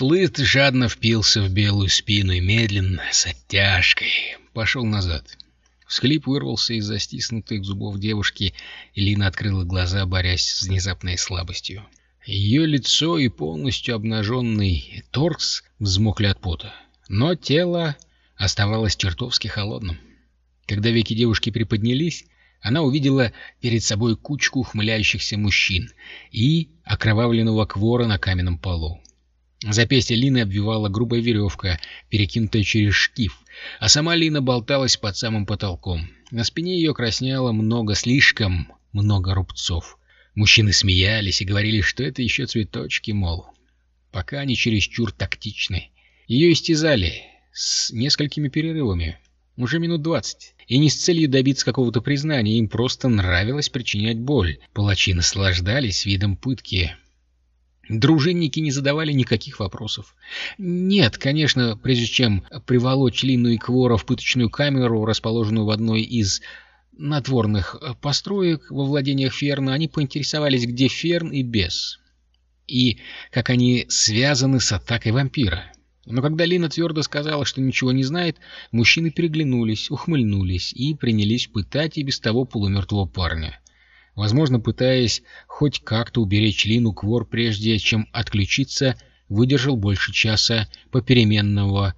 Хлыст жадно впился в белую спину и медленно, с оттяжкой, пошел назад. Всхлип вырвался из застиснутых зубов девушки, и Лина открыла глаза, борясь с внезапной слабостью. Ее лицо и полностью обнаженный торс взмокли от пота, но тело оставалось чертовски холодным. Когда веки девушки приподнялись, она увидела перед собой кучку ухмыляющихся мужчин и окровавленного квора на каменном полу. Запястье Лины обвивала грубая веревка, перекинутая через шкив, а сама Лина болталась под самым потолком. На спине ее краснело много, слишком много рубцов. Мужчины смеялись и говорили, что это еще цветочки, мол. Пока они чересчур тактичны. Ее истязали с несколькими перерывами. Уже минут двадцать. И не с целью добиться какого-то признания, им просто нравилось причинять боль. Палачи наслаждались видом пытки. Дружинники не задавали никаких вопросов. Нет, конечно, прежде чем приволочь Лину и Квора в пыточную камеру, расположенную в одной из надворных построек во владениях Ферна, они поинтересовались, где Ферн и Бес, и как они связаны с атакой вампира. Но когда Лина твердо сказала, что ничего не знает, мужчины переглянулись, ухмыльнулись и принялись пытать и без того полумертвого парня возможно, пытаясь хоть как-то уберечь Лину Квор, прежде чем отключиться, выдержал больше часа попеременного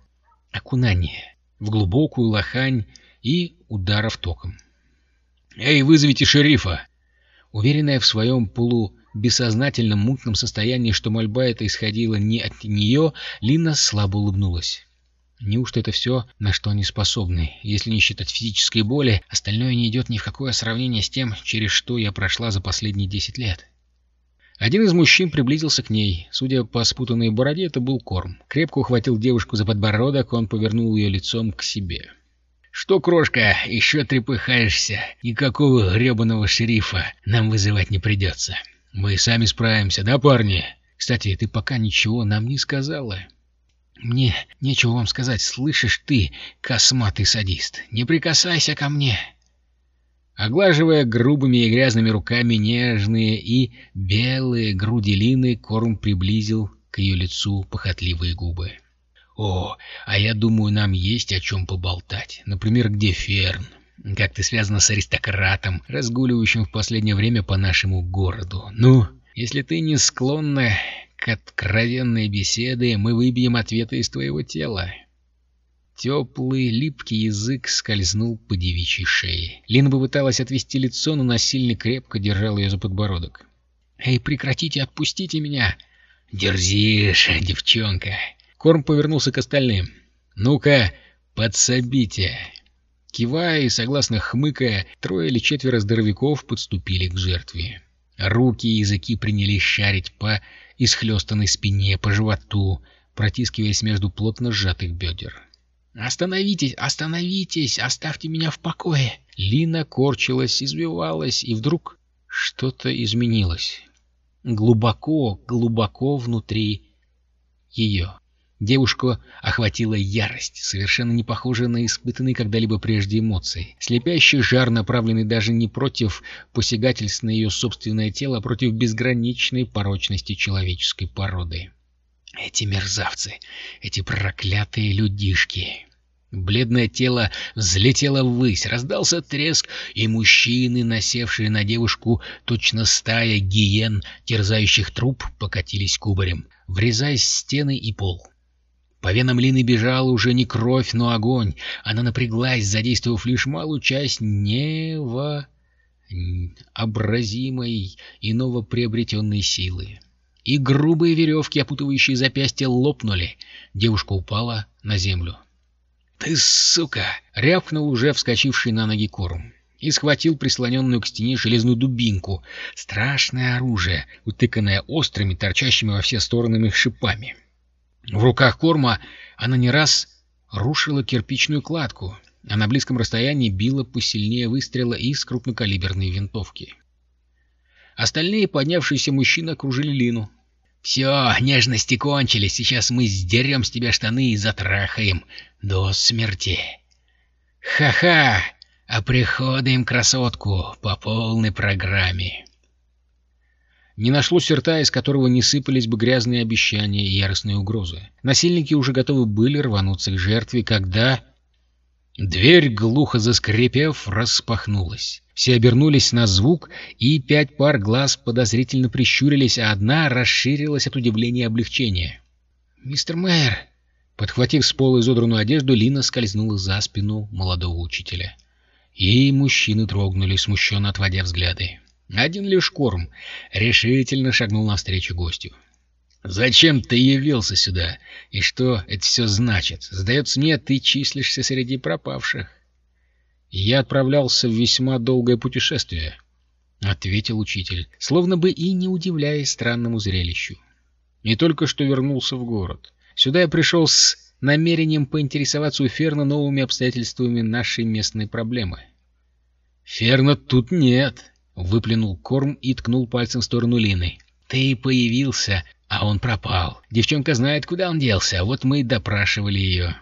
окунания в глубокую лохань и ударов током. «Эй, вызовите шерифа!» Уверенная в своем полубессознательном мутном состоянии, что мольба эта исходила не от нее, Лина слабо улыбнулась. Неужто это все, на что они способны? Если не считать физической боли, остальное не идет ни в какое сравнение с тем, через что я прошла за последние десять лет. Один из мужчин приблизился к ней. Судя по спутанной бороде, это был Корм. Крепко ухватил девушку за подбородок, он повернул ее лицом к себе. «Что, крошка, еще трепыхаешься? Никакого гребаного шерифа нам вызывать не придется. Мы сами справимся, да, парни? Кстати, ты пока ничего нам не сказала». «Мне нечего вам сказать, слышишь ты, косматый садист? Не прикасайся ко мне!» Оглаживая грубыми и грязными руками нежные и белые груди Лины, Корм приблизил к ее лицу похотливые губы. «О, а я думаю, нам есть о чем поболтать. Например, где Ферн? Как ты связана с аристократом, разгуливающим в последнее время по нашему городу? Ну, если ты не склонна откровенной беседе мы выбьем ответы из твоего тела. Теплый, липкий язык скользнул по девичьей шее. Лина попыталась отвести лицо, но насильно крепко держал ее за подбородок. «Эй, прекратите, отпустите меня!» «Дерзишь, девчонка!» Корм повернулся к остальным. «Ну-ка, подсобите!» Кивая и согласно хмыкая, трое или четверо здоровяков подступили к жертве. Руки и языки принялись шарить по исхлестанной спине, по животу, протискиваясь между плотно сжатых бедер. «Остановитесь! Остановитесь! Оставьте меня в покое!» Лина корчилась, извивалась, и вдруг что-то изменилось. Глубоко, глубоко внутри ее. Девушку охватила ярость, совершенно не похожая на испытанные когда-либо прежде эмоции. Слепящий жар, направленный даже не против посягательств на ее собственное тело, а против безграничной порочности человеческой породы. Эти мерзавцы, эти проклятые людишки... Бледное тело взлетело ввысь, раздался треск, и мужчины, насевшие на девушку, точно стая гиен, терзающих труп, покатились кубарем, врезаясь в стены и пол. По венам Лины бежала уже не кровь, но огонь. Она напряглась, задействовав лишь малую часть невообразимой и новоприобретенной силы. И грубые веревки, опутывающие запястья, лопнули. Девушка упала на землю. «Ты сука!» — рявкнул уже вскочивший на ноги корм и схватил прислоненную к стене железную дубинку. Страшное оружие, утыканное острыми, торчащими во все стороны шипами. В руках корма она не раз рушила кирпичную кладку, а на близком расстоянии била посильнее выстрела из крупнокалиберной винтовки. Остальные поднявшиеся мужчины окружили Лину. «Все, нежности кончились, сейчас мы сдерем с тебя штаны и затрахаем до смерти». «Ха-ха! А приходим красотку по полной программе». Не нашлось рта, из которого не сыпались бы грязные обещания и яростные угрозы. Насильники уже готовы были рвануться к жертве, когда... Дверь, глухо заскрипев, распахнулась. Все обернулись на звук, и пять пар глаз подозрительно прищурились, а одна расширилась от удивления и облегчения. «Мистер Мэр!» Подхватив с пола изодранную одежду, Лина скользнула за спину молодого учителя. И мужчины трогнули, смущенно отводя взгляды. Один лишь Корм решительно шагнул навстречу гостю. «Зачем ты явился сюда? И что это все значит? Сдается мне, ты числишься среди пропавших». «Я отправлялся в весьма долгое путешествие», — ответил учитель, словно бы и не удивляясь странному зрелищу. «И только что вернулся в город. Сюда я пришел с намерением поинтересоваться у Ферна новыми обстоятельствами нашей местной проблемы». «Ферна тут нет», — выплюнул Корм и ткнул пальцем в сторону Лины. «Ты появился, а он пропал. Девчонка знает, куда он делся, а вот мы и допрашивали ее».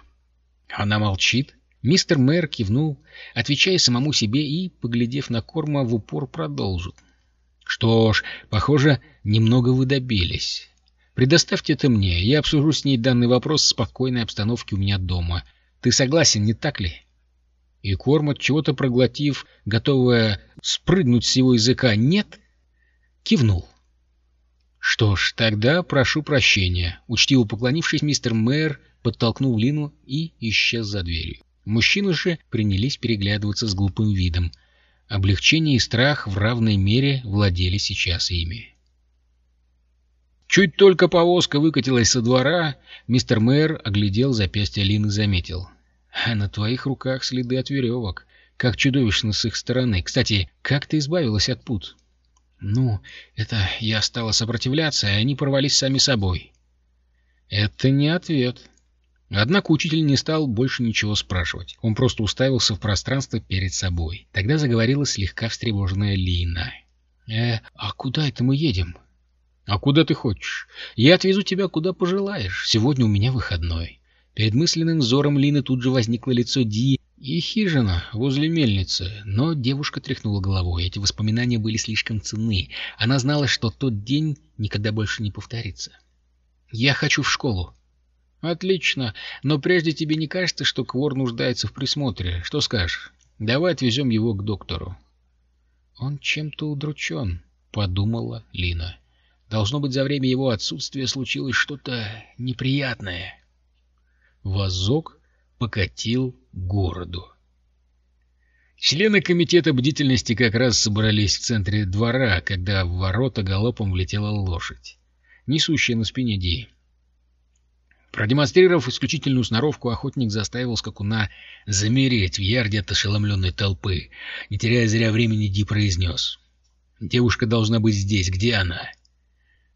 Она молчит. Мистер Мэр кивнул, отвечая самому себе и, поглядев на Корма, в упор продолжил. «Что ж, похоже, немного вы добились. Предоставьте это мне, я обсужу с ней данный вопрос в спокойной обстановке у меня дома. Ты согласен, не так ли?» И Корм, чего-то проглотив, готовая спрыгнуть с его языка «нет», кивнул. «Что ж, тогда прошу прощения», — учтиво поклонившись, мистер Мэр подтолкнул Лину и исчез за дверью. Мужчины же принялись переглядываться с глупым видом. Облегчение и страх в равной мере владели сейчас ими. Чуть только повозка выкатилась со двора, мистер Мэр оглядел запястье Лины и заметил. А на твоих руках следы от веревок. Как чудовищно с их стороны. Кстати, как ты избавилась от пут? Ну, это я стала сопротивляться, и они порвались сами собой. Это не ответ. Однако учитель не стал больше ничего спрашивать. Он просто уставился в пространство перед собой. Тогда заговорила слегка встревоженная Лина. «Э, а куда это мы едем?» «А куда ты хочешь? Я отвезу тебя куда пожелаешь. Сегодня у меня выходной». Перед мысленным взором Лины тут же возникло лицо Ди и хижина возле мельницы, но девушка тряхнула головой. Эти воспоминания были слишком ценны. Она знала, что тот день никогда больше не повторится. «Я хочу в школу». «Отлично, но прежде тебе не кажется, что Квор нуждается в присмотре? Что скажешь? Давай отвезем его к доктору». «Он чем-то удручен», — подумала Лина. «Должно быть, за время его отсутствия случилось что-то неприятное». Возок покатил городу. Члены комитета бдительности как раз собрались в центре двора, когда в ворота галопом влетела лошадь, несущая на спине Ди. Продемонстрировав исключительную сноровку, охотник заставил скакуна замереть в ярде от ошеломленной толпы. Не теряя зря времени, Ди произнес. «Девушка должна быть здесь. Где она?»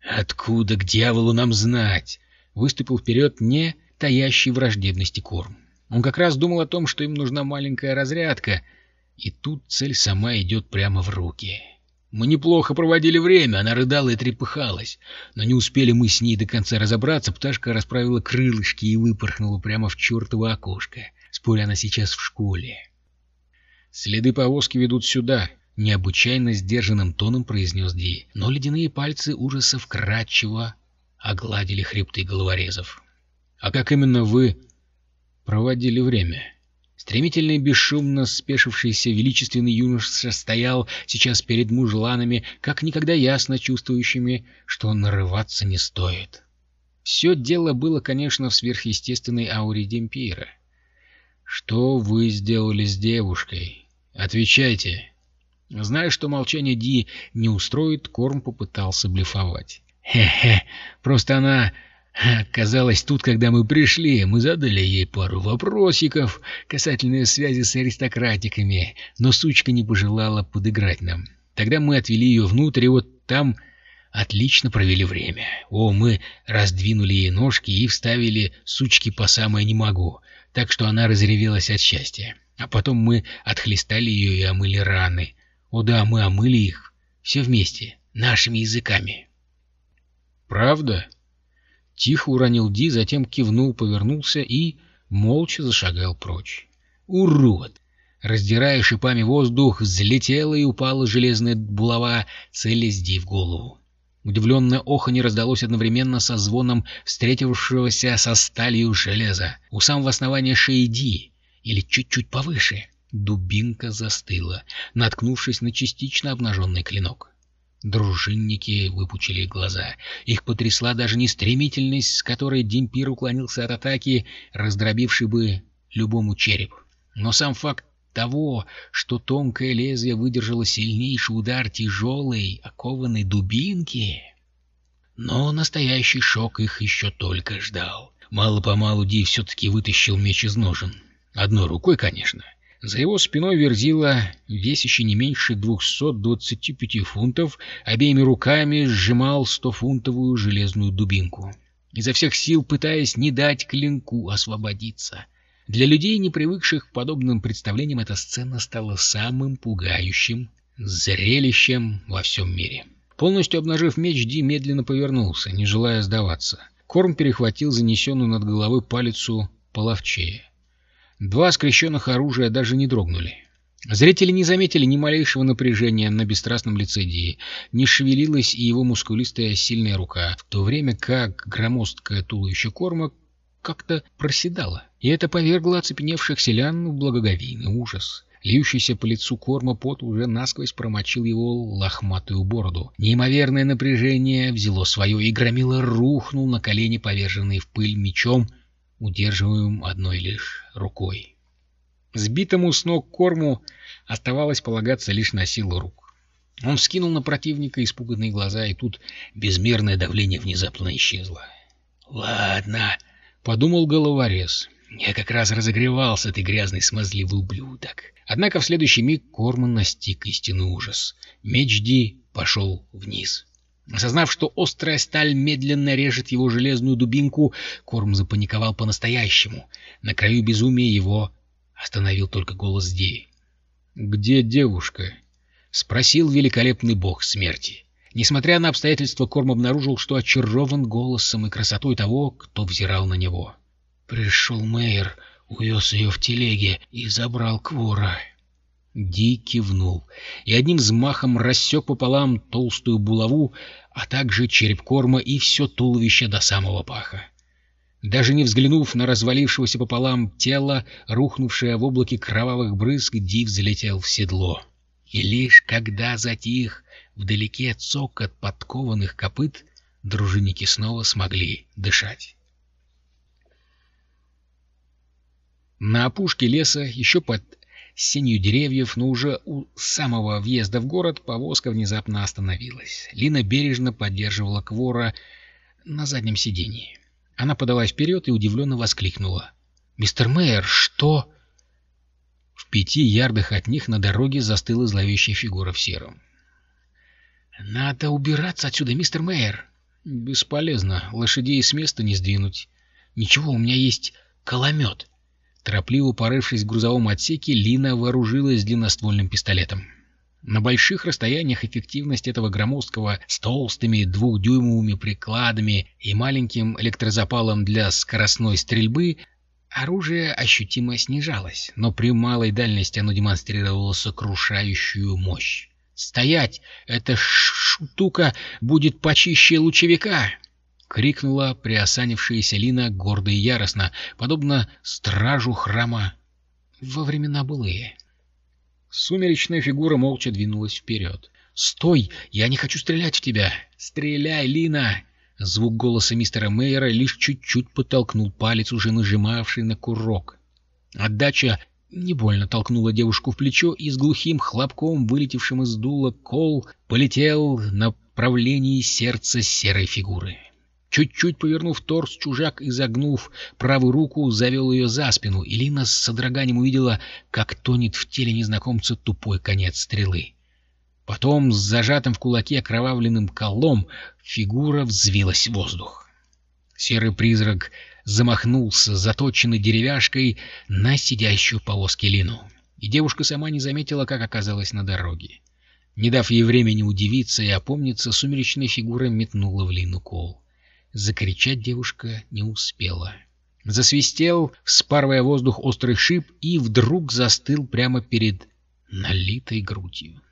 «Откуда к дьяволу нам знать?» Выступил вперед не таящий враждебности корм. Он как раз думал о том, что им нужна маленькая разрядка, и тут цель сама идет прямо в руки. Мы неплохо проводили время, она рыдала и трепыхалась, но не успели мы с ней до конца разобраться, пташка расправила крылышки и выпорхнула прямо в чертово окошко. Споря, она сейчас в школе. Следы повозки ведут сюда, — необычайно сдержанным тоном произнес Ди, но ледяные пальцы ужаса вкрадчиво огладили хребты головорезов. А как именно вы проводили время? Стремительно и бесшумно спешившийся величественный юноша стоял сейчас перед мужланами, как никогда ясно чувствующими, что нарываться не стоит. Все дело было, конечно, в сверхъестественной ауре Демпира. «Что вы сделали с девушкой? Отвечайте!» Зная, что молчание Ди не устроит, Корм попытался блефовать. «Хе-хе, просто она Оказалось, тут, когда мы пришли, мы задали ей пару вопросиков касательно связи с аристократиками, но сучка не пожелала подыграть нам. Тогда мы отвели ее внутрь, и вот там отлично провели время. О, мы раздвинули ей ножки и вставили сучки по самое не могу, так что она разревелась от счастья. А потом мы отхлестали ее и омыли раны. О да, мы омыли их все вместе, нашими языками. «Правда?» Тихо уронил Ди, затем кивнул, повернулся и молча зашагал прочь. «Урод!» Раздирая шипами воздух, взлетела и упала железная булава, целясь Ди в голову. Удивленное оханье раздалось одновременно со звоном встретившегося со сталью железа. У самого основания шеи или чуть-чуть повыше, дубинка застыла, наткнувшись на частично обнаженный клинок. Дружинники выпучили глаза. Их потрясла даже не стремительность, с которой Демпир уклонился от атаки, раздробившей бы любому череп. Но сам факт того, что тонкое лезвие выдержало сильнейший удар тяжелой, окованной дубинки. Но настоящий шок их еще только ждал. Мало-помалу Ди все-таки вытащил меч из ножен. Одной рукой, конечно. За его спиной верзила, весящий не меньше 225 фунтов, обеими руками сжимал стофунтовую железную дубинку, изо всех сил пытаясь не дать клинку освободиться. Для людей, не привыкших к подобным представлениям, эта сцена стала самым пугающим зрелищем во всем мире. Полностью обнажив меч, Ди медленно повернулся, не желая сдаваться. Корм перехватил занесенную над головой палицу половчее. Два скрещенных оружия даже не дрогнули. Зрители не заметили ни малейшего напряжения на бесстрастном лице Ди, не шевелилась и его мускулистая сильная рука, в то время как громоздкое туловище корма как-то проседало, и это повергло оцепеневших селян в благоговейный ужас. Льющийся по лицу корма пот уже насквозь промочил его лохматую бороду. Неимоверное напряжение взяло свое, и громило рухнул на колени, поверженный в пыль мечом, удерживаемым одной лишь рукой. Сбитому с ног корму оставалось полагаться лишь на силу рук. Он вскинул на противника испуганные глаза, и тут безмерное давление внезапно исчезло. «Ладно», Подумал головорез. Я как раз разогревался, ты грязный смазливый ублюдок. Однако в следующий миг Корман настиг истинный ужас. Меч Ди пошел вниз. Осознав, что острая сталь медленно режет его железную дубинку, Корм запаниковал по-настоящему. На краю безумия его остановил только голос Ди. «Где девушка?» — спросил великолепный бог смерти. Несмотря на обстоятельства, Корм обнаружил, что очарован голосом и красотой того, кто взирал на него. «Пришел мэр, увез ее в телеге и забрал Квора». Ди кивнул и одним взмахом рассек пополам толстую булаву, а также череп корма и все туловище до самого паха. Даже не взглянув на развалившегося пополам тело, рухнувшее в облаке кровавых брызг, Ди взлетел в седло. И лишь когда затих вдалеке цокот подкованных копыт, дружинники снова смогли дышать. На опушке леса, еще под сенью деревьев, но уже у самого въезда в город, повозка внезапно остановилась. Лина бережно поддерживала Квора на заднем сиденье. Она подалась вперед и удивленно воскликнула. «Мистер Мэйер, что...» В пяти ярдах от них на дороге застыла зловещая фигура в сером. «Надо убираться отсюда, мистер Мэйер!» «Бесполезно. Лошадей с места не сдвинуть. Ничего, у меня есть коломет». Торопливо порывшись в грузовом отсеке, Лина вооружилась длинноствольным пистолетом. На больших расстояниях эффективность этого громоздкого с толстыми двухдюймовыми прикладами и маленьким электрозапалом для скоростной стрельбы оружие ощутимо снижалось, но при малой дальности оно демонстрировало сокрушающую мощь. «Стоять! Эта штука будет почище лучевика!» — крикнула приосанившаяся Лина гордо и яростно, подобно стражу храма во времена былые. Сумеречная фигура молча двинулась вперед. «Стой! Я не хочу стрелять в тебя! Стреляй, Лина!» Звук голоса мистера Мейера лишь чуть-чуть подтолкнул палец, уже нажимавший на курок. Отдача не больно толкнула девушку в плечо, и с глухим хлопком, вылетевшим из дула, кол полетел в направлении сердца серой фигуры. Чуть-чуть повернув торс, чужак, изогнув правую руку, завел ее за спину, и Лина с содроганием увидела, как тонет в теле незнакомца тупой конец стрелы. Потом, с зажатым в кулаке окровавленным колом, фигура взвилась в воздух. Серый призрак замахнулся заточенной деревяшкой на сидящую в повозке Лину. И девушка сама не заметила, как оказалась на дороге. Не дав ей времени удивиться и опомниться, сумеречная фигура метнула в Лину кол. Закричать девушка не успела. Засвистел, вспарывая воздух острый шип, и вдруг застыл прямо перед налитой грудью.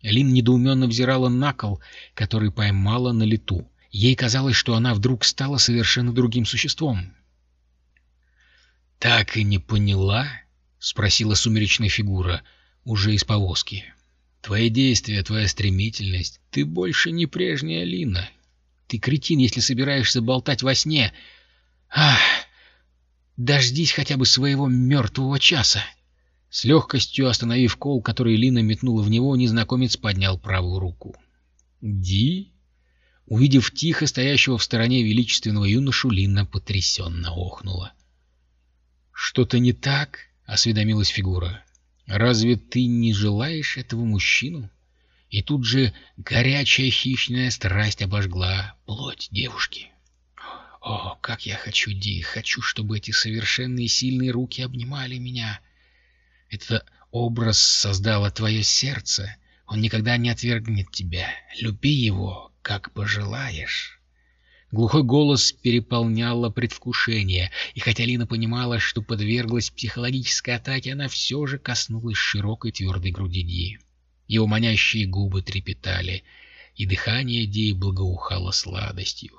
Лин недоуменно взирала на кол, который поймала на лету. Ей казалось, что она вдруг стала совершенно другим существом. «Так и не поняла?» — спросила сумеречная фигура, уже из повозки. «Твои действия, твоя стремительность. Ты больше не прежняя Лина. Ты кретин, если собираешься болтать во сне. Ах! Дождись хотя бы своего мертвого часа!» С легкостью остановив кол, который Лина метнула в него, незнакомец поднял правую руку. «Ди?» Увидев тихо стоящего в стороне величественного юношу, Лина потрясенно охнула. «Что-то не так?» — осведомилась фигура. «Разве ты не желаешь этого мужчину?» И тут же горячая хищная страсть обожгла плоть девушки. «О, как я хочу, Ди! Хочу, чтобы эти совершенные сильные руки обнимали меня!» Это образ создало твое сердце. Он никогда не отвергнет тебя. Люби его, как пожелаешь. Глухой голос переполняло предвкушение, и хотя Лина понимала, что подверглась психологической атаке, она все же коснулась широкой твердой груди Ди. Его манящие губы трепетали, и дыхание Ди благоухало сладостью.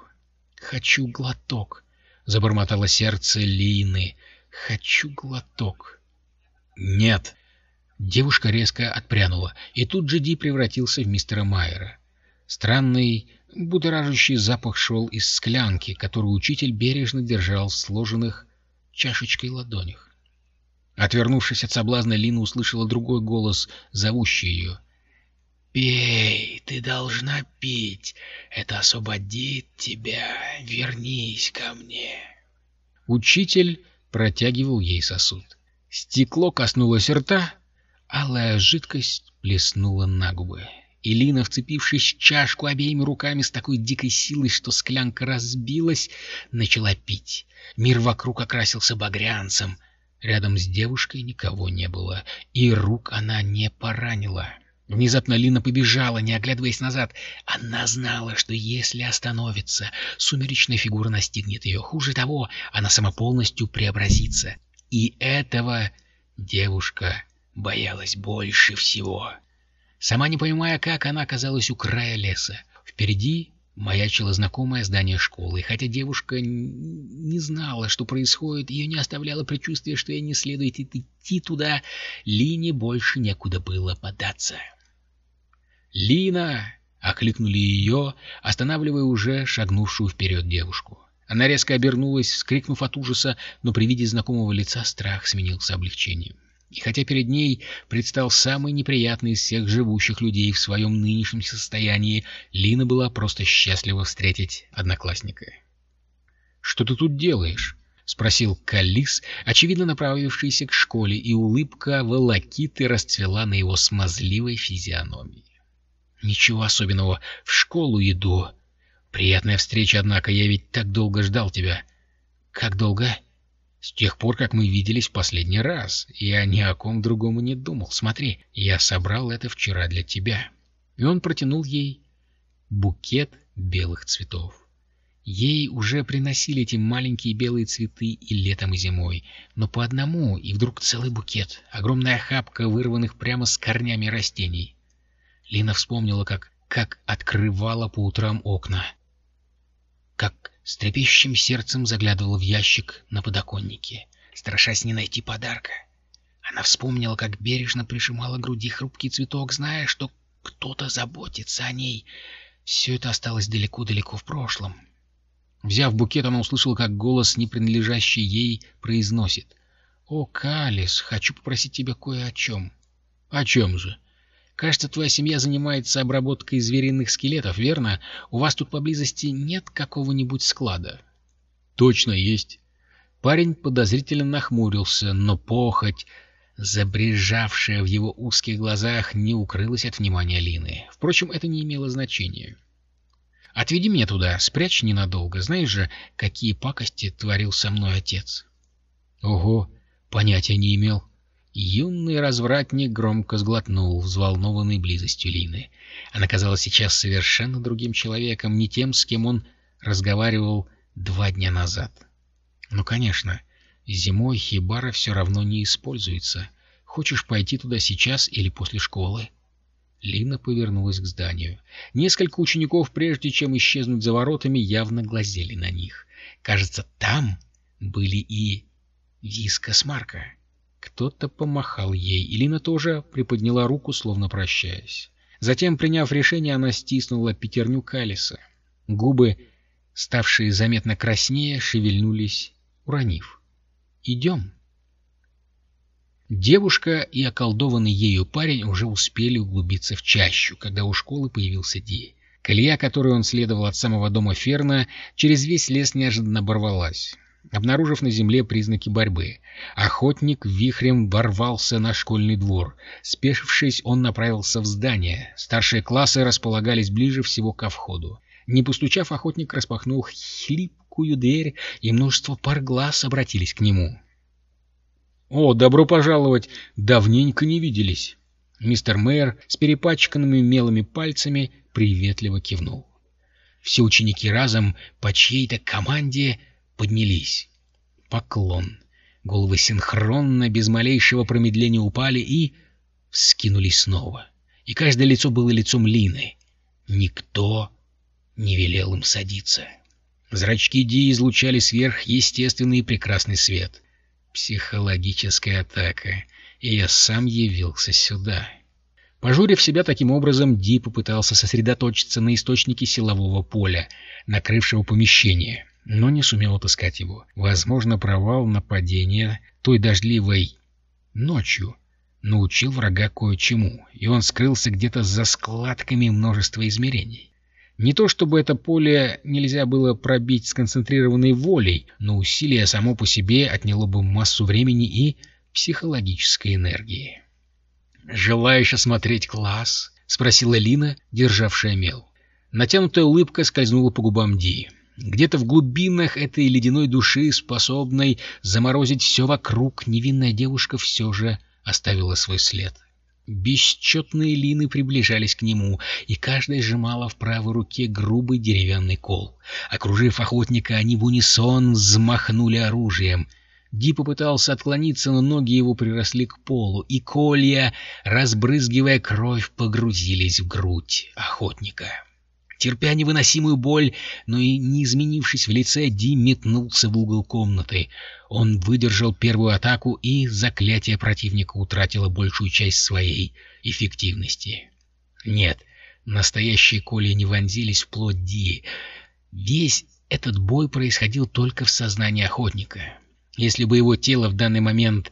«Хочу глоток!» — забормотало сердце Лины. «Хочу глоток!» «Нет!» Девушка резко отпрянула, и тут же Ди превратился в мистера Майера. Странный, будоражащий запах шел из склянки, которую учитель бережно держал в сложенных чашечкой ладонях. Отвернувшись от соблазна, Лина услышала другой голос, зовущий ее. «Пей, ты должна пить, это освободит тебя, вернись ко мне». Учитель протягивал ей сосуд. Стекло коснулось рта, алая жидкость плеснула на губы. Илина, вцепившись в чашку обеими руками с такой дикой силой, что склянка разбилась, начала пить. Мир вокруг окрасился багрянцем. Рядом с девушкой никого не было, и рук она не поранила. Внезапно Лина побежала, не оглядываясь назад. Она знала, что если остановится, сумеречная фигура настигнет ее. Хуже того, она сама полностью преобразится. И этого девушка боялась больше всего. Сама не понимая, как она оказалась у края леса. Впереди маячило знакомое здание школы, хотя девушка не знала, что происходит, ее не оставляло предчувствие, что ей не следует идти туда, Лине больше некуда было податься. «Лина!» — окликнули ее, останавливая уже шагнувшую вперед девушку. Она резко обернулась, вскрикнув от ужаса, но при виде знакомого лица страх сменился облегчением. И хотя перед ней предстал самый неприятный из всех живущих людей в своем нынешнем состоянии, Лина была просто счастлива встретить одноклассника. «Что ты тут делаешь?» — спросил Калис, очевидно направившийся к школе, и улыбка волокиты расцвела на его смазливой физиономии. «Ничего особенного. В школу иду. Приятная встреча, однако, я ведь так долго ждал тебя. Как долго? С тех пор, как мы виделись в последний раз. Я ни о ком другому не думал. Смотри, я собрал это вчера для тебя. И он протянул ей букет белых цветов. Ей уже приносили эти маленькие белые цветы и летом, и зимой, но по одному, и вдруг целый букет, огромная охапка вырванных прямо с корнями растений. Лина вспомнила, как, как открывала по утрам окна, как с трепещущим сердцем заглядывала в ящик на подоконнике, страшась не найти подарка. Она вспомнила, как бережно прижимала к груди хрупкий цветок, зная, что кто-то заботится о ней. Все это осталось далеко-далеко в прошлом. Взяв букет, она услышала, как голос, не принадлежащий ей, произносит. «О, Калис, хочу попросить тебя кое о чем». «О чем же?» Кажется, твоя семья занимается обработкой звериных скелетов, верно? У вас тут поблизости нет какого-нибудь склада? Точно есть. Парень подозрительно нахмурился, но похоть, забрежавшая в его узких глазах, не укрылась от внимания Лины. Впрочем, это не имело значения. «Отведи меня туда, спрячь ненадолго. Знаешь же, какие пакости творил со мной отец?» «Ого, понятия не имел». Юный развратник громко сглотнул, взволнованный близостью Лины. Она казалась сейчас совершенно другим человеком, не тем, с кем он разговаривал два дня назад. Ну, конечно, зимой хибара все равно не используется. Хочешь пойти туда сейчас или после школы? Лина повернулась к зданию. Несколько учеников, прежде чем исчезнуть за воротами, явно глазели на них. Кажется, там были и Виска с Марка. Кто-то помахал ей, и Лина тоже приподняла руку, словно прощаясь. Затем, приняв решение, она стиснула пятерню Калиса. Губы, ставшие заметно краснее, шевельнулись, уронив. «Идем». Девушка и околдованный ею парень уже успели углубиться в чащу, когда у школы появился Ди. Колея, которую он следовал от самого дома Ферна, через весь лес неожиданно оборвалась, обнаружив на земле признаки борьбы. Охотник вихрем ворвался на школьный двор. Спешившись, он направился в здание. Старшие классы располагались ближе всего ко входу. Не постучав, охотник распахнул хлипкую дверь, и множество пар глаз обратились к нему. «О, добро пожаловать! Давненько не виделись!» Мистер Мэйр с перепачканными мелыми пальцами приветливо кивнул. Все ученики разом по чьей-то команде поднялись. Поклон. Головы синхронно, без малейшего промедления упали и... вскинулись снова. И каждое лицо было лицом Лины. Никто не велел им садиться. Зрачки Ди излучали сверхъестественный и прекрасный свет. Психологическая атака, и я сам явился сюда. Пожурив себя таким образом, Ди попытался сосредоточиться на источнике силового поля, накрывшего помещение, но не сумел отыскать его. Возможно, провал нападения той дождливой ночью научил врага кое-чему, и он скрылся где-то за складками множества измерений. Не то чтобы это поле нельзя было пробить сконцентрированной волей, но усилие само по себе отняло бы массу времени и психологической энергии. «Желаешь осмотреть класс?» — спросила Лина, державшая мел. Натянутая улыбка скользнула по губам Ди. Где-то в глубинах этой ледяной души, способной заморозить все вокруг, невинная девушка все же оставила свой след. Бесчетные лины приближались к нему, и каждая сжимала в правой руке грубый деревянный кол. Окружив охотника, они в унисон взмахнули оружием. Ди попытался отклониться, но ноги его приросли к полу, и колья, разбрызгивая кровь, погрузились в грудь охотника. Терпя невыносимую боль, но и не изменившись в лице, Ди метнулся в угол комнаты. Он выдержал первую атаку, и заклятие противника утратило большую часть своей эффективности. Нет, настоящие коли не вонзились в плоть Ди. Весь этот бой происходил только в сознании охотника. Если бы его тело в данный момент,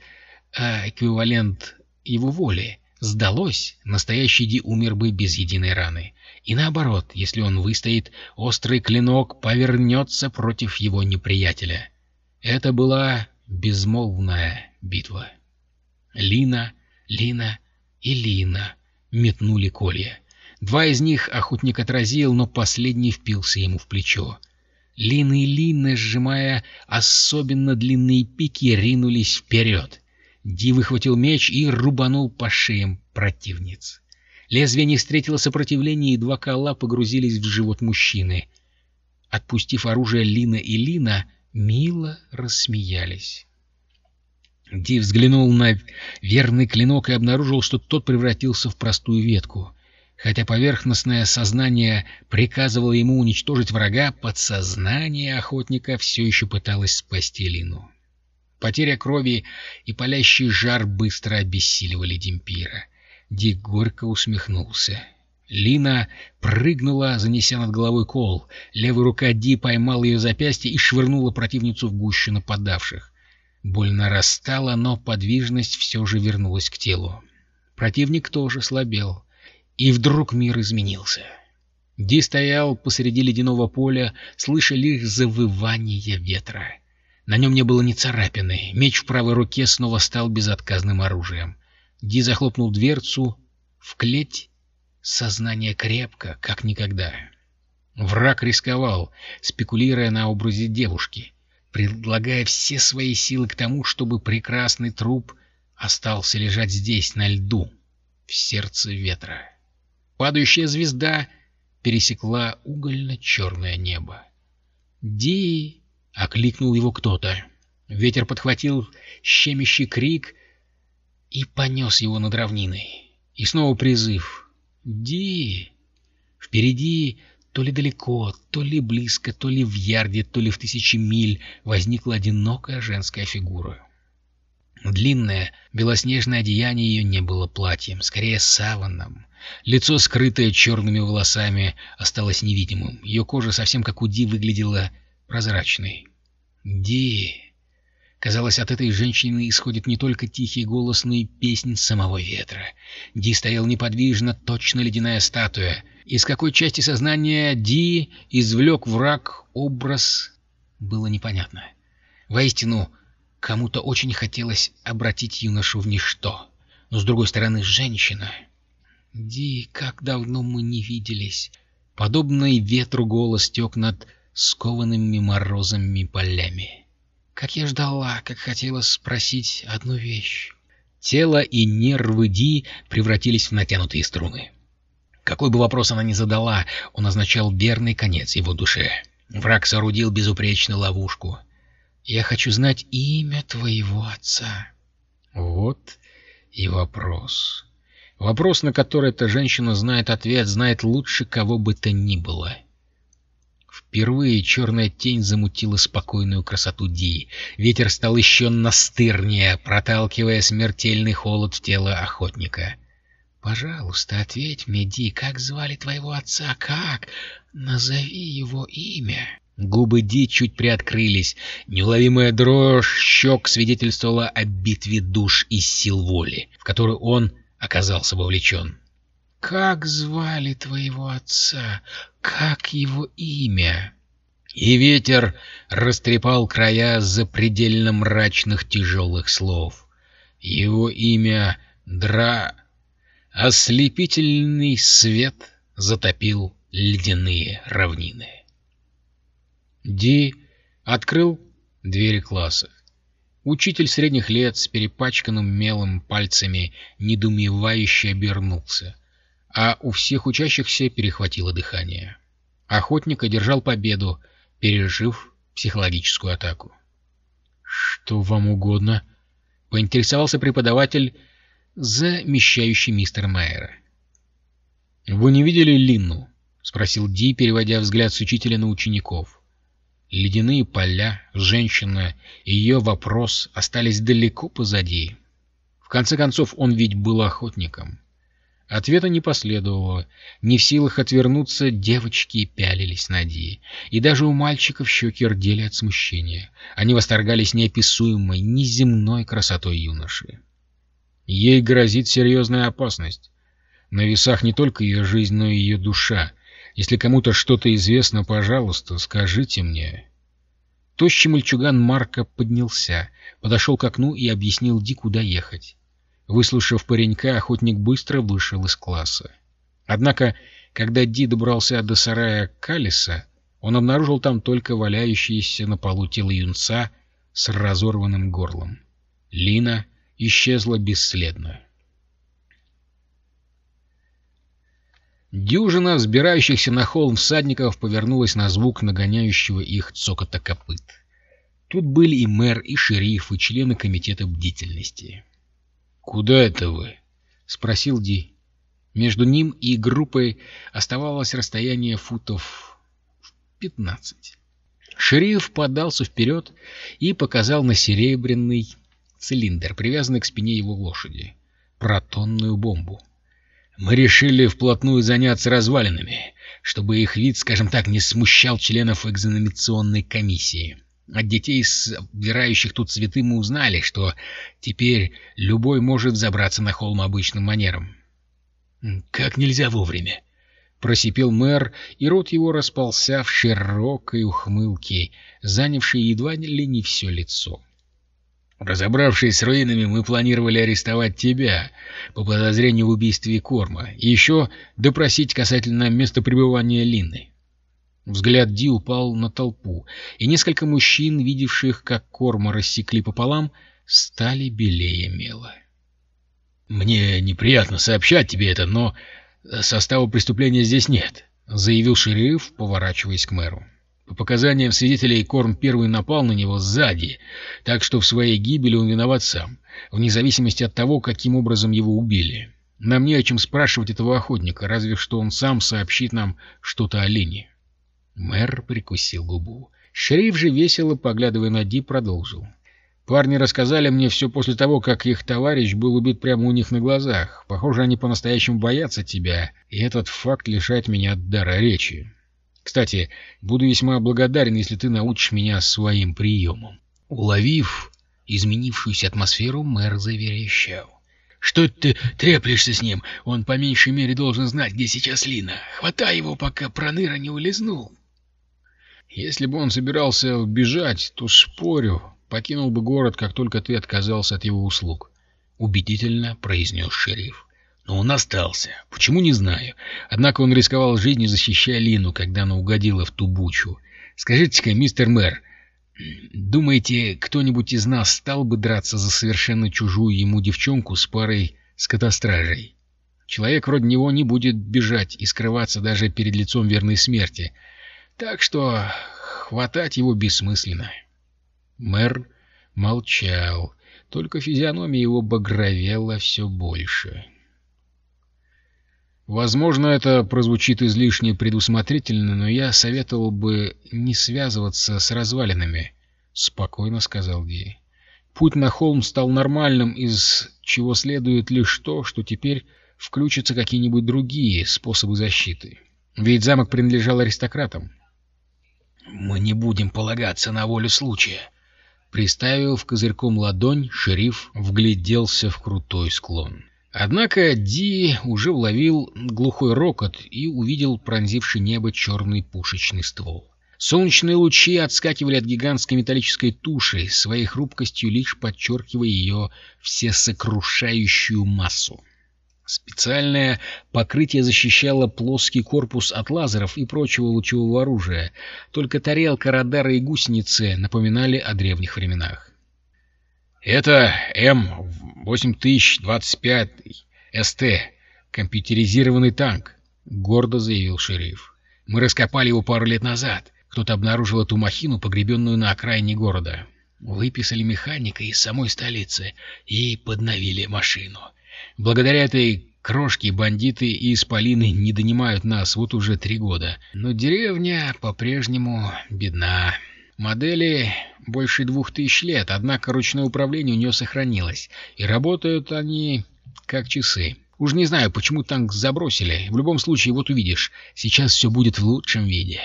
а эквивалент его воли, сдалось, настоящий Ди умер бы без единой раны. И наоборот, если он выстоит, острый клинок повернется против его неприятеля. Это была безмолвная битва. Лина, Лина и Лина метнули колья. Два из них охотник отразил, но последний впился ему в плечо. Лина и Лина, сжимая особенно длинные пики, ринулись вперед. Ди выхватил меч и рубанул по шеям противниц. Лезвие не встретило сопротивления, и два кола погрузились в живот мужчины. Отпустив оружие Лина и Лина, мило рассмеялись. Ди взглянул на верный клинок и обнаружил, что тот превратился в простую ветку. Хотя поверхностное сознание приказывало ему уничтожить врага, подсознание охотника все еще пыталось спасти Лину. Потеря крови и палящий жар быстро обессиливали Демпира. Дик горько усмехнулся. Лина прыгнула, занеся над головой кол. Левая рука Ди поймала ее запястье и швырнула противницу в гущу нападавших. Боль нарастала, но подвижность все же вернулась к телу. Противник тоже слабел. И вдруг мир изменился. Ди стоял посреди ледяного поля, слыша лишь завывание ветра. На нем не было ни царапины. Меч в правой руке снова стал безотказным оружием. Ди захлопнул дверцу в клеть. Сознание крепко, как никогда. Враг рисковал, спекулируя на образе девушки, предлагая все свои силы к тому, чтобы прекрасный труп остался лежать здесь, на льду, в сердце ветра. Падающая звезда пересекла угольно-черное небо. «Ди!» — окликнул его кто-то. Ветер подхватил щемящий крик — и понес его над равниной. И снова призыв. Ди! Впереди, то ли далеко, то ли близко, то ли в ярде, то ли в тысячи миль, возникла одинокая женская фигура. Длинное, белоснежное одеяние ее не было платьем, скорее саваном. Лицо, скрытое черными волосами, осталось невидимым. Ее кожа, совсем как у Ди, выглядела прозрачной. Ди... Казалось, от этой женщины исходит не только тихий голос, но и песнь самого ветра. Ди стоял неподвижно, точно ледяная статуя. Из какой части сознания Ди извлек враг образ, было непонятно. Воистину, кому-то очень хотелось обратить юношу в ничто. Но, с другой стороны, женщина... Ди, как давно мы не виделись. Подобный ветру голос тек над скованными морозами полями. Как я ждала, как хотела спросить одну вещь. Тело и нервы Ди превратились в натянутые струны. Какой бы вопрос она ни задала, он означал верный конец его душе. Враг соорудил безупречную ловушку. «Я хочу знать имя твоего отца». Вот и вопрос. Вопрос, на который эта женщина знает ответ, знает лучше кого бы то ни было. Впервые черная тень замутила спокойную красоту Ди. Ветер стал еще настырнее, проталкивая смертельный холод в тело охотника. «Пожалуйста, ответь мне, Ди, как звали твоего отца? Как? Назови его имя». Губы Ди чуть приоткрылись. Неуловимая дрожь щек свидетельствовала о битве душ и сил воли, в которую он оказался вовлечен. «Как звали твоего отца? Как его имя?» И ветер растрепал края запредельно мрачных тяжелых слов. Его имя Дра... Ослепительный свет затопил ледяные равнины. Ди открыл двери класса. Учитель средних лет с перепачканным мелом пальцами недоумевающе обернулся, а у всех учащихся перехватило дыхание. Охотник одержал победу, пережив психологическую атаку. «Что вам угодно?» — поинтересовался преподаватель, замещающий мистера Майера. «Вы не видели Линну?» — спросил Ди, переводя взгляд с учителя на учеников. Ледяные поля, женщина и ее вопрос остались далеко позади. В конце концов, он ведь был охотником. Ответа не последовало. Не в силах отвернуться, девочки пялились на Ди. И даже у мальчиков щеки рдели от смущения. Они восторгались неописуемой, неземной красотой юноши. Ей грозит серьезная опасность. На весах не только ее жизнь, но и ее душа — если кому-то что-то известно, пожалуйста, скажите мне. Тощий мальчуган Марка поднялся, подошел к окну и объяснил Ди, куда ехать. Выслушав паренька, охотник быстро вышел из класса. Однако, когда Ди добрался до сарая Калиса, он обнаружил там только валяющееся на полу тело юнца с разорванным горлом. Лина исчезла бесследно. Дюжина взбирающихся на холм всадников повернулась на звук нагоняющего их цокота копыт. Тут были и мэр, и шериф, и члены комитета бдительности. «Куда это вы?» — спросил Ди. Между ним и группой оставалось расстояние футов в пятнадцать. Шериф подался вперед и показал на серебряный цилиндр, привязанный к спине его лошади, протонную бомбу. Мы решили вплотную заняться развалинами, чтобы их вид, скажем так, не смущал членов экзаменационной комиссии. От детей, собирающих тут цветы, мы узнали, что теперь любой может забраться на холм обычным манером. «Как нельзя вовремя!» — просипел мэр, и рот его расползся в широкой ухмылке, занявшей едва ли не все лицо. Разобравшись с руинами, мы планировали арестовать тебя по подозрению в убийстве Корма и еще допросить касательно места пребывания Лины. Взгляд Ди упал на толпу, и несколько мужчин, видевших, как Корма рассекли пополам, стали белее мела. «Мне неприятно сообщать тебе это, но состава преступления здесь нет», — заявил шериф, поворачиваясь к мэру. По показаниям свидетелей, Корм первый напал на него сзади, так что в своей гибели он виноват сам, вне зависимости от того, каким образом его убили. Нам не о чем спрашивать этого охотника, разве что он сам сообщит нам что-то о Лене. Мэр прикусил губу. Шериф же, весело поглядывая на Ди, продолжил. Парни рассказали мне все после того, как их товарищ был убит прямо у них на глазах. Похоже, они по-настоящему боятся тебя, и этот факт лишает меня дара речи. Кстати, буду весьма благодарен, если ты научишь меня своим приемам. Уловив изменившуюся атмосферу, мэр заверещал. Что ты треплешься с ним? Он по меньшей мере должен знать, где сейчас Лина. Хватай его, пока Проныра не улизнул. Если бы он собирался бежать, то, спорю, покинул бы город, как только ты отказался от его услуг. Убедительно произнес шериф. Но он остался. Почему, не знаю. Однако он рисковал жизнью, защищая Лину, когда она угодила в ту бучу. Скажите-ка, мистер мэр, Думаете, кто-нибудь из нас стал бы драться за совершенно чужую ему девчонку с парой скотостражей? Человек вроде него не будет бежать и скрываться даже перед лицом верной смерти. Так что хватать его бессмысленно. Мэр молчал, только физиономия его багровела все больше. Возможно, это прозвучит излишне предусмотрительно, но я советовал бы не связываться с развалинами, — спокойно сказал Ди. Путь на холм стал нормальным, из чего следует лишь то, что теперь включатся какие-нибудь другие способы защиты. Ведь замок принадлежал аристократам. «Мы не будем полагаться на волю случая», Приставив козырьком ладонь, шериф вгляделся в крутой склон. Однако Ди уже уловил глухой рокот и увидел пронзивший небо черный пушечный ствол. Солнечные лучи отскакивали от гигантской металлической туши, своей хрупкостью лишь подчеркивая ее всесокрушающую массу. Специальное покрытие защищало плоский корпус от лазеров и прочего лучевого оружия, только тарелка, радары и гусеницы напоминали о древних временах. «Это М-8025 СТ, компьютеризированный танк», — гордо заявил шериф. «Мы раскопали его пару лет назад. Кто-то обнаружил эту махину, погребенную на окраине города. Выписали механика из самой столицы и подновили машину. Благодаря этой крошке бандиты и исполины не донимают нас вот уже три года. Но деревня по-прежнему бедна». Модели больше двух тысяч лет, однако ручное управление у нее сохранилось, и работают они как часы. Уж не знаю, почему танк забросили. В любом случае, вот увидишь, сейчас все будет в лучшем виде.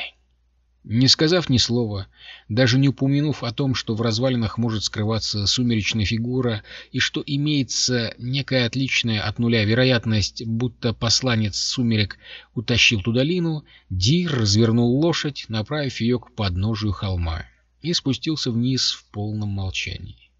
Не сказав ни слова, даже не упомянув о том, что в развалинах может скрываться сумеречная фигура и что имеется некая отличная от нуля вероятность, будто посланец сумерек утащил туда Лину, Дир развернул лошадь, направив ее к подножию холма, и спустился вниз в полном молчании.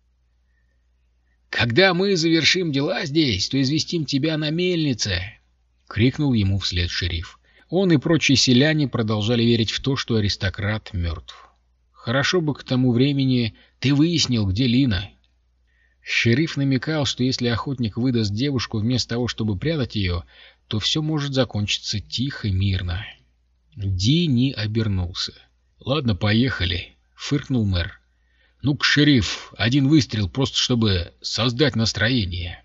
«Когда мы завершим дела здесь, то известим тебя на мельнице!» — крикнул ему вслед шериф. Он и прочие селяне продолжали верить в то, что аристократ мертв. Хорошо бы к тому времени ты выяснил, где Лина. Шериф намекал, что если охотник выдаст девушку вместо того, чтобы прятать ее, то все может закончиться тихо и мирно. Ди не обернулся. — Ладно, поехали, — фыркнул мэр. — Ну-ка, шериф, один выстрел, просто чтобы создать настроение.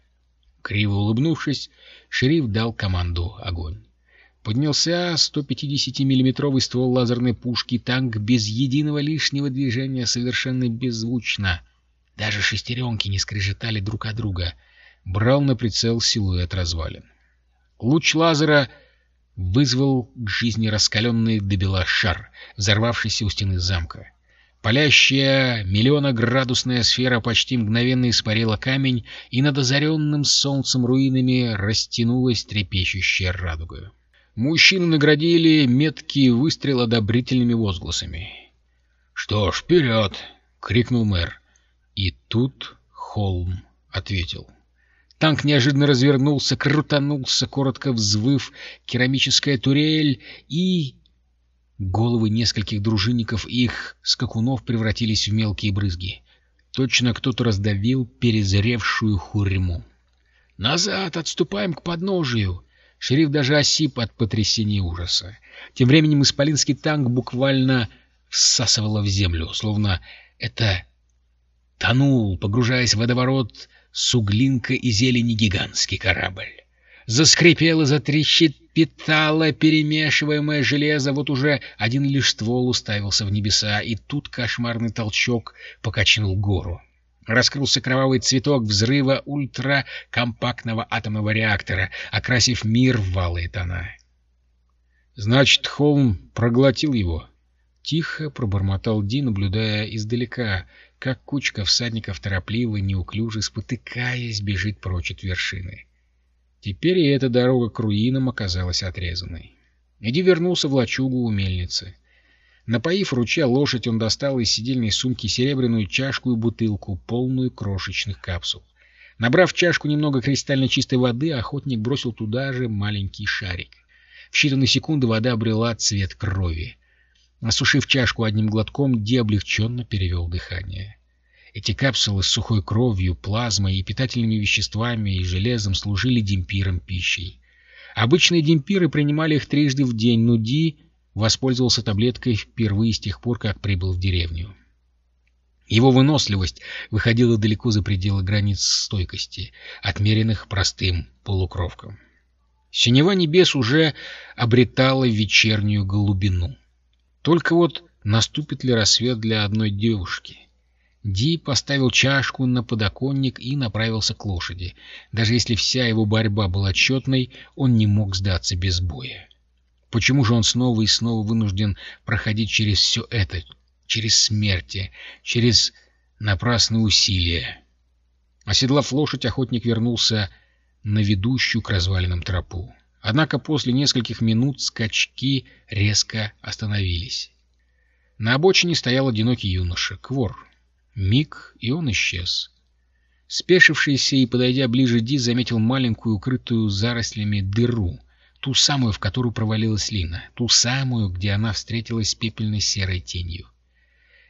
Криво улыбнувшись, шериф дал команду «Огонь». Поднялся 150-миллиметровый ствол лазерной пушки, танк без единого лишнего движения совершенно беззвучно. Даже шестеренки не скрежетали друг от друга. Брал на прицел силуэт развалин. Луч лазера вызвал к жизни раскаленный до шар, взорвавшийся у стены замка. Палящая миллионоградусная сфера почти мгновенно испарила камень, и над озаренным солнцем руинами растянулась трепещущая радуга. Мужчину наградили меткие выстрелы одобрительными возгласами. — Что ж, вперед! — крикнул мэр. И тут Холм ответил. Танк неожиданно развернулся, крутанулся, коротко взвыв керамическая турель, и... Головы нескольких дружинников их скакунов превратились в мелкие брызги. Точно кто-то раздавил перезревшую хурьму. «Назад! Отступаем к подножию!» Шериф даже осип от потрясения ужаса. Тем временем исполинский танк буквально всасывало в землю, словно это тонул, погружаясь в водоворот суглинка и зелени гигантский корабль. Заскрипело, затрещепетало перемешиваемое железо, вот уже один лишь ствол уставился в небеса, и тут кошмарный толчок покачнул гору. Раскрылся кровавый цветок взрыва ультракомпактного атомного реактора, окрасив мир в валые тона. «Значит, холм проглотил его?» Тихо пробормотал Ди, наблюдая издалека, как кучка всадников торопливо, неуклюже, спотыкаясь, бежит прочь от вершины. Теперь и эта дорога к руинам оказалась отрезанной. Эдди вернулся в лачугу у мельницы. Напоив ручья лошадь, он достал из сидельной сумки серебряную чашку и бутылку, полную крошечных капсул. Набрав чашку немного кристально чистой воды, охотник бросил туда же маленький шарик. В считанные секунды вода обрела цвет крови. Осушив чашку одним глотком, Ди облегченно перевел дыхание. Эти капсулы с сухой кровью, плазмой и питательными веществами и железом служили демпиром пищей. Обычные демпиры принимали их трижды в день, но Ди воспользовался таблеткой впервые с тех пор, как прибыл в деревню. Его выносливость выходила далеко за пределы границ стойкости, отмеренных простым полукровкам. Синева небес уже обретала вечернюю голубину. Только вот наступит ли рассвет для одной девушки? Ди поставил чашку на подоконник и направился к лошади. Даже если вся его борьба была отчетной, он не мог сдаться без боя. Почему же он снова и снова вынужден проходить через все это, через смерти, через напрасные усилия? Оседлав лошадь, охотник вернулся на ведущую к развалинам тропу. Однако после нескольких минут скачки резко остановились. На обочине стоял одинокий юноша, Квор. Миг, и он исчез. Спешившийся и, подойдя ближе, Ди заметил маленькую, укрытую зарослями дыру, Ту самую, в которую провалилась Лина. Ту самую, где она встретилась с пепельной серой тенью.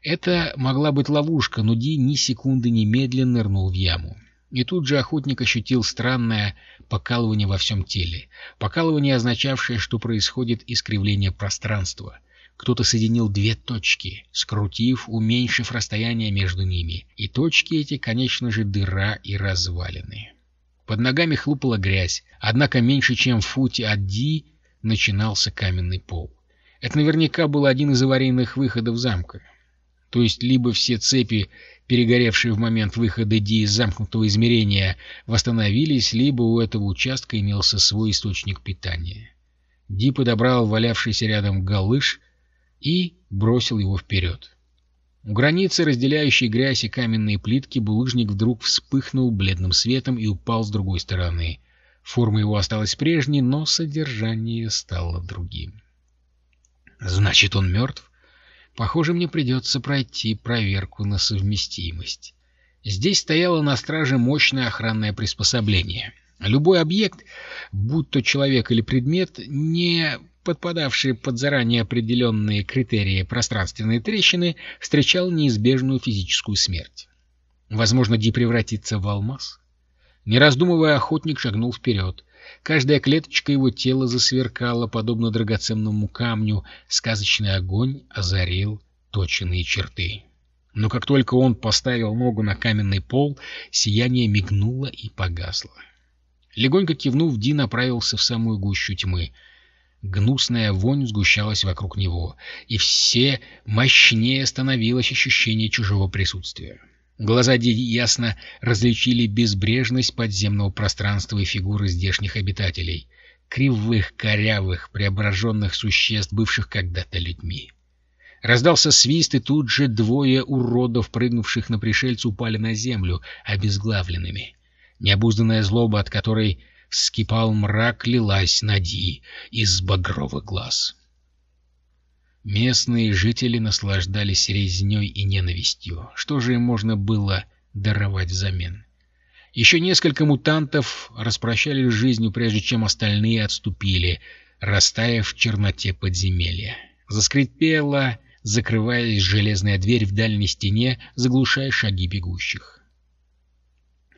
Это могла быть ловушка, но Ди ни секунды немедленно нырнул в яму. И тут же охотник ощутил странное покалывание во всем теле. Покалывание, означавшее, что происходит искривление пространства. Кто-то соединил две точки, скрутив, уменьшив расстояние между ними. И точки эти, конечно же, дыра и развалины. Под ногами хлупала грязь, однако меньше чем в футе от Ди начинался каменный пол. Это наверняка был один из аварийных выходов замка. То есть либо все цепи, перегоревшие в момент выхода Ди из замкнутого измерения, восстановились, либо у этого участка имелся свой источник питания. Ди подобрал валявшийся рядом галыш и бросил его вперед. У границы, разделяющей грязь и каменные плитки, булыжник вдруг вспыхнул бледным светом и упал с другой стороны. Форма его осталась прежней, но содержание стало другим. Значит, он мертв? Похоже, мне придется пройти проверку на совместимость. Здесь стояло на страже мощное охранное приспособление. Любой объект, будь то человек или предмет, не подпадавший под заранее определенные критерии пространственной трещины, встречал неизбежную физическую смерть. Возможно, Ди превратится в алмаз? Не раздумывая, охотник шагнул вперед. Каждая клеточка его тела засверкала, подобно драгоценному камню, сказочный огонь озарил точенные черты. Но как только он поставил ногу на каменный пол, сияние мигнуло и погасло. Легонько кивнув, Ди направился в самую гущу тьмы — Гнусная вонь сгущалась вокруг него, и все мощнее становилось ощущение чужого присутствия. Глаза Диди ясно различили безбрежность подземного пространства и фигуры здешних обитателей, кривых, корявых, преображенных существ, бывших когда-то людьми. Раздался свист, и тут же двое уродов, прыгнувших на пришельца, упали на землю, обезглавленными. Необузданная злоба, от которой вскипал мрак, лилась нади из багровых глаз. Местные жители наслаждались резней и ненавистью. Что же им можно было даровать взамен? Еще несколько мутантов распрощались с жизнью, прежде чем остальные отступили, растаяв в черноте подземелья. Заскрипела, закрываясь железная дверь в дальней стене, заглушая шаги бегущих.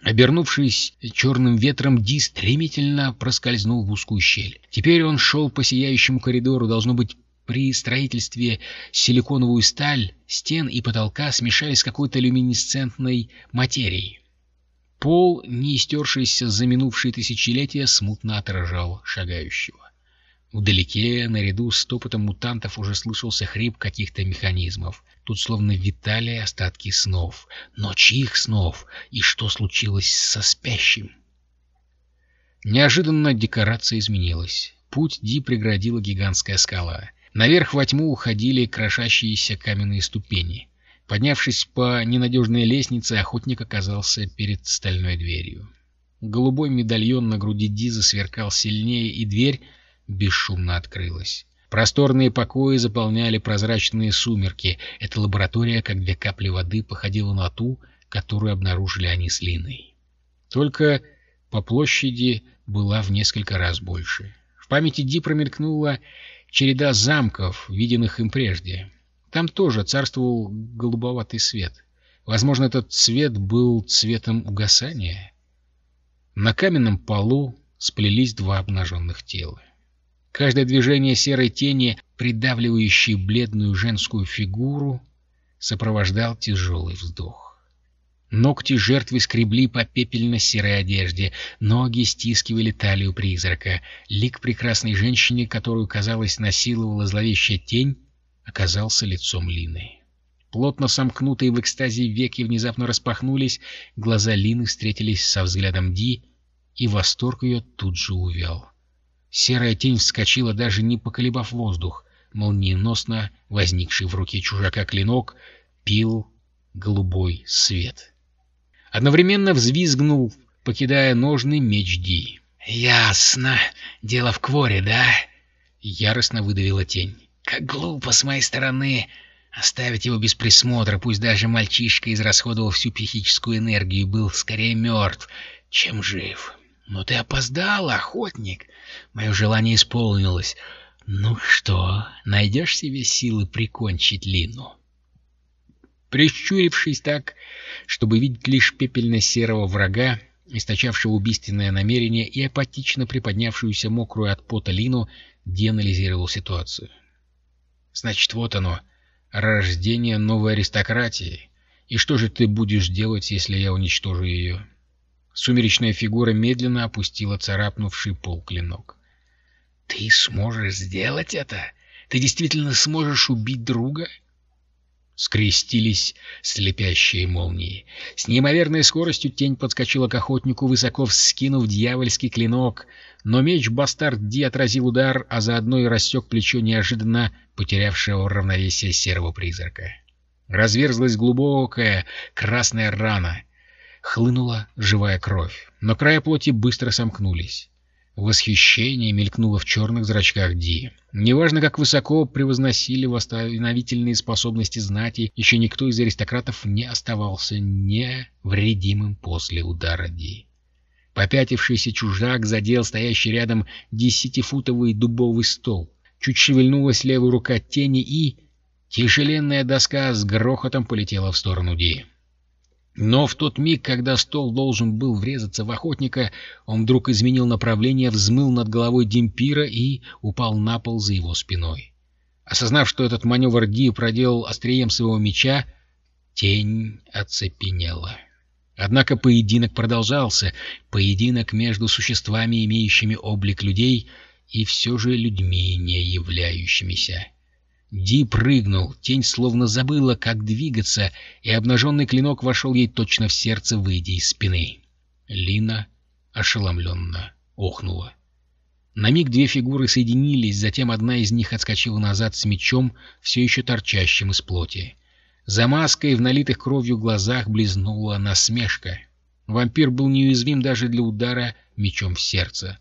Обернувшись черным ветром, Ди стремительно проскользнул в узкую щель. Теперь он шел по сияющему коридору, должно быть, при строительстве силиконовую сталь, стен и потолка смешались с какой-то люминесцентной материей. Пол, не истершийся за минувшие тысячелетия, смутно отражал шагающего. Вдалеке, наряду с топотом мутантов, уже слышался хрип каких-то механизмов. Тут словно витали остатки снов. Но чьих снов? И что случилось со спящим? Неожиданно декорация изменилась. Путь Ди преградила гигантская скала. Наверх во тьму уходили крошащиеся каменные ступени. Поднявшись по ненадежной лестнице, охотник оказался перед стальной дверью. Голубой медальон на груди Ди засверкал сильнее, и дверь бесшумно открылась. Просторные покои заполняли прозрачные сумерки. Эта лаборатория, как две капли воды, походила на ту, которую обнаружили они с Линой. Только по площади была в несколько раз больше. В памяти Ди промелькнула череда замков, виденных им прежде. Там тоже царствовал голубоватый свет. Возможно, этот цвет был цветом угасания. На каменном полу сплелись два обнаженных тела. Каждое движение серой тени, придавливающей бледную женскую фигуру, сопровождал тяжелый вздох. Ногти жертвы скребли по пепельно-серой одежде, ноги стискивали талию призрака. Лик прекрасной женщины, которую, казалось, насиловала зловещая тень, оказался лицом Лины. Плотно сомкнутые в экстазе веки внезапно распахнулись, глаза Лины встретились со взглядом Ди, и восторг ее тут же увял. Серая тень вскочила, даже не поколебав воздух. Молниеносно возникший в руке чужака клинок пил голубой свет. Одновременно взвизгнул, покидая ножный меч Ди. «Ясно. Дело в кворе, да?» Яростно выдавила тень. «Как глупо с моей стороны оставить его без присмотра, пусть даже мальчишка израсходовал всю психическую энергию и был скорее мертв, чем жив. Но ты опоздал, охотник. Мое желание исполнилось. Ну что, найдешь себе силы прикончить Лину? Прищурившись так, чтобы видеть лишь пепельно-серого врага, источавшего убийственное намерение и апатично приподнявшуюся мокрую от пота Лину, деанализировал ситуацию. Значит, вот оно, рождение новой аристократии. И что же ты будешь делать, если я уничтожу ее? Сумеречная фигура медленно опустила царапнувший пол клинок. «Ты сможешь сделать это? Ты действительно сможешь убить друга?» Скрестились слепящие молнии. С неимоверной скоростью тень подскочила к охотнику, высоко вскинув дьявольский клинок, но меч бастард Ди отразил удар, а заодно и рассек плечо неожиданно потерявшего равновесие серого призрака. Разверзлась глубокая красная рана, хлынула живая кровь, но края плоти быстро сомкнулись. Восхищение мелькнуло в черных зрачках Ди. Неважно, как высоко превозносили восстановительные способности знати, еще никто из аристократов не оставался невредимым после удара Ди. Попятившийся чужак задел стоящий рядом десятифутовый дубовый стол. Чуть шевельнулась левая рука тени и... Тяжеленная доска с грохотом полетела в сторону Ди. Но в тот миг, когда стол должен был врезаться в охотника, он вдруг изменил направление, взмыл над головой Демпира и упал на пол за его спиной. Осознав, что этот маневр Ди проделал острием своего меча, тень оцепенела. Однако поединок продолжался, поединок между существами, имеющими облик людей, и все же людьми, не являющимися. Ди прыгнул, тень словно забыла, как двигаться, и обнаженный клинок вошел ей точно в сердце, выйдя из спины. Лина ошеломленно охнула. На миг две фигуры соединились, затем одна из них отскочила назад с мечом, все еще торчащим из плоти. За маской в налитых кровью глазах близнула насмешка. Вампир был неуязвим даже для удара мечом в сердце.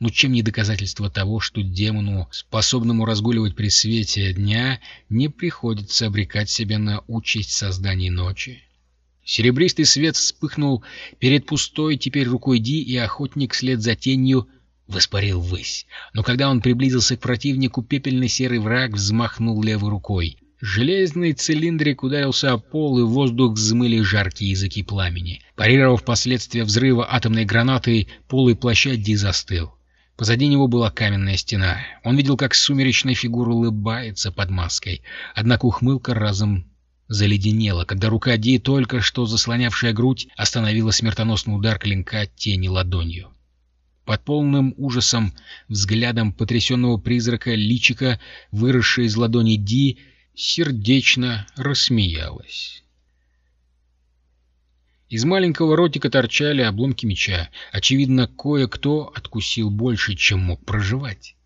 Но чем не доказательство того, что демону, способному разгуливать при свете дня, не приходится обрекать себя на участь создания ночи? Серебристый свет вспыхнул перед пустой теперь рукой Ди, и охотник вслед за тенью воспарил ввысь. Но когда он приблизился к противнику, пепельный серый враг взмахнул левой рукой. Железный цилиндрик ударился о пол, и воздух взмыли жаркие языки пламени. Парировав последствия взрыва атомной гранаты, полый плаща Ди застыл. Позади него была каменная стена. Он видел, как сумеречная фигура улыбается под маской, однако ухмылка разом заледенело, когда рука Ди, только что заслонявшая грудь, остановила смертоносный удар клинка тени ладонью. Под полным ужасом взглядом потрясенного призрака личика, выросшая из ладони Ди, сердечно рассмеялась. Из маленького ротика торчали обломки меча. Очевидно, кое-кто откусил больше, чем мог проживать.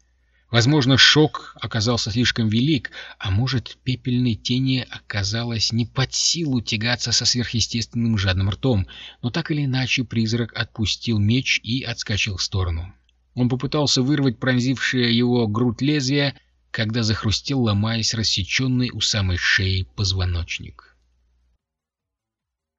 Возможно, шок оказался слишком велик, а может, пепельной тени оказалось не под силу тягаться со сверхъестественным жадным ртом, но так или иначе призрак отпустил меч и отскочил в сторону. Он попытался вырвать пронзившее его грудь лезвие, когда захрустел, ломаясь рассеченный у самой шеи позвоночник.